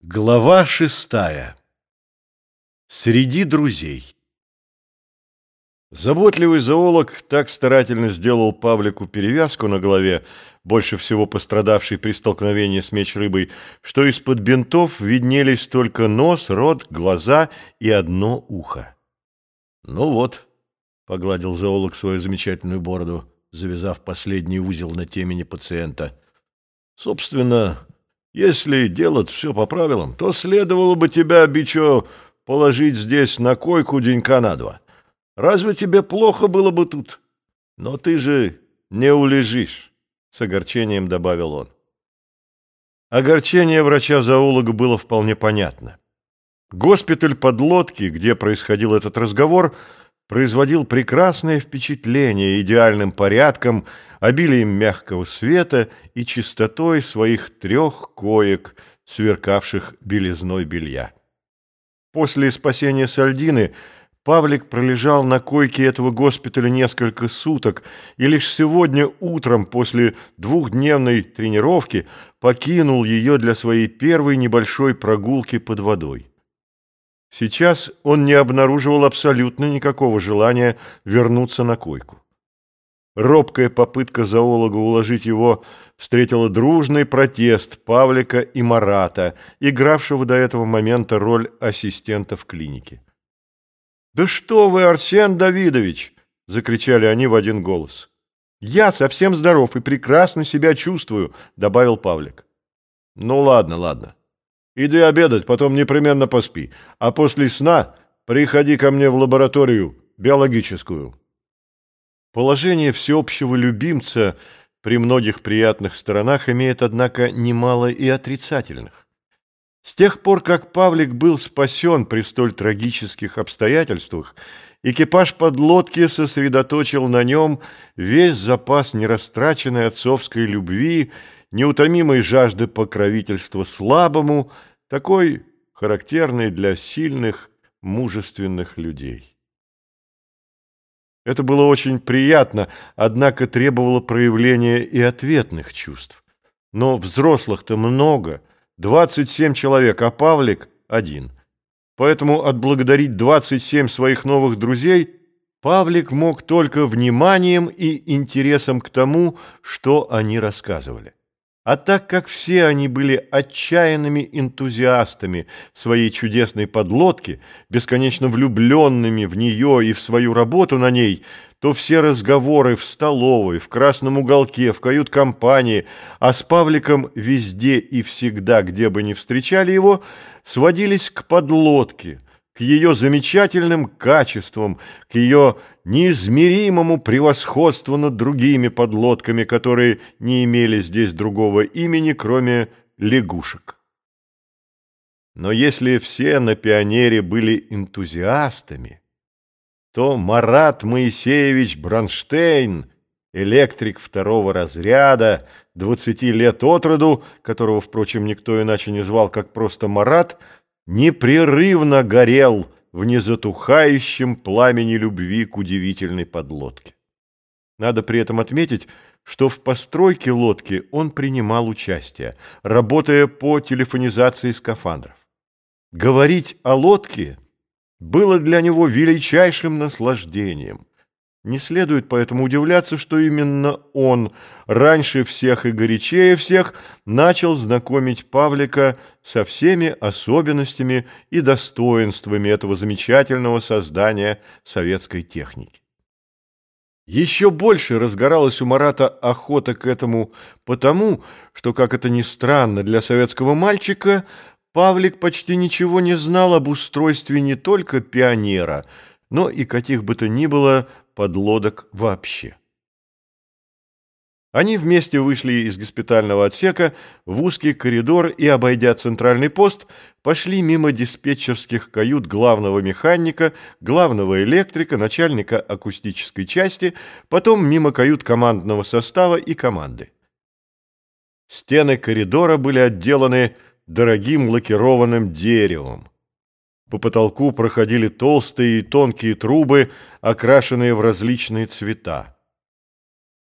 Глава шестая. Среди друзей. Заботливый зоолог так старательно сделал Павлику перевязку на голове, больше всего пострадавшей при столкновении с меч-рыбой, что из-под бинтов виднелись только нос, рот, глаза и одно ухо. «Ну вот», — погладил зоолог свою замечательную бороду, завязав последний узел на темени пациента, — «собственно, если делать все по правилам, то следовало бы тебя, Бичо, положить здесь на койку денька на два. Разве тебе плохо было бы тут? Но ты же не улежишь, — с огорчением добавил он. Огорчение врача-зоолога было вполне понятно. Госпиталь подлодки, где происходил этот разговор, — производил прекрасное впечатление идеальным порядком, обилием мягкого света и чистотой своих трех коек, сверкавших белизной белья. После спасения Сальдины Павлик пролежал на койке этого госпиталя несколько суток и лишь сегодня утром после двухдневной тренировки покинул ее для своей первой небольшой прогулки под водой. Сейчас он не обнаруживал абсолютно никакого желания вернуться на койку. Робкая попытка зоолога уложить его встретила дружный протест Павлика и Марата, игравшего до этого момента роль ассистента в клинике. «Да что вы, Арсен Давидович!» — закричали они в один голос. «Я совсем здоров и прекрасно себя чувствую», — добавил Павлик. «Ну ладно, ладно. Иди обедать, потом непременно поспи. А после сна приходи ко мне в лабораторию биологическую. Положение всеобщего любимца при многих приятных сторонах имеет, однако, немало и отрицательных. С тех пор, как Павлик был спасен при столь трагических обстоятельствах, экипаж подлодки сосредоточил на нем весь запас нерастраченной отцовской любви, неутомимой жажды покровительства слабому – такой характерный для сильных, мужественных людей. Это было очень приятно, однако требовало проявления и ответных чувств. Но взрослых-то много, 27 человек, а Павлик один. Поэтому отблагодарить 27 своих новых друзей Павлик мог только вниманием и интересом к тому, что они рассказывали. А так как все они были отчаянными энтузиастами своей чудесной подлодки, бесконечно влюбленными в нее и в свою работу на ней, то все разговоры в столовой, в красном уголке, в кают-компании, а с Павликом везде и всегда, где бы ни встречали его, сводились к подлодке – к ее замечательным качествам, к ее неизмеримому превосходству над другими подлодками, которые не имели здесь другого имени, кроме лягушек. Но если все на пионере были энтузиастами, то Марат Моисеевич Бронштейн, электрик второго разряда, 20 лет от роду, которого, впрочем, никто иначе не звал, как просто Марат, непрерывно горел в незатухающем пламени любви к удивительной подлодке. Надо при этом отметить, что в постройке лодки он принимал участие, работая по телефонизации скафандров. Говорить о лодке было для него величайшим наслаждением. Не следует поэтому удивляться, что именно он раньше всех и горячее всех начал знакомить Павлика со всеми особенностями и достоинствами этого замечательного создания советской техники. Еще больше разгоралась у Марата охота к этому потому, что, как это ни странно для советского мальчика, Павлик почти ничего не знал об устройстве не только пионера, но и каких бы то ни было подлодок вообще. Они вместе вышли из госпитального отсека в узкий коридор и, обойдя центральный пост, пошли мимо диспетчерских кают главного механика, главного электрика, начальника акустической части, потом мимо кают командного состава и команды. Стены коридора были отделаны дорогим лакированным деревом. По потолку проходили толстые и тонкие трубы, окрашенные в различные цвета.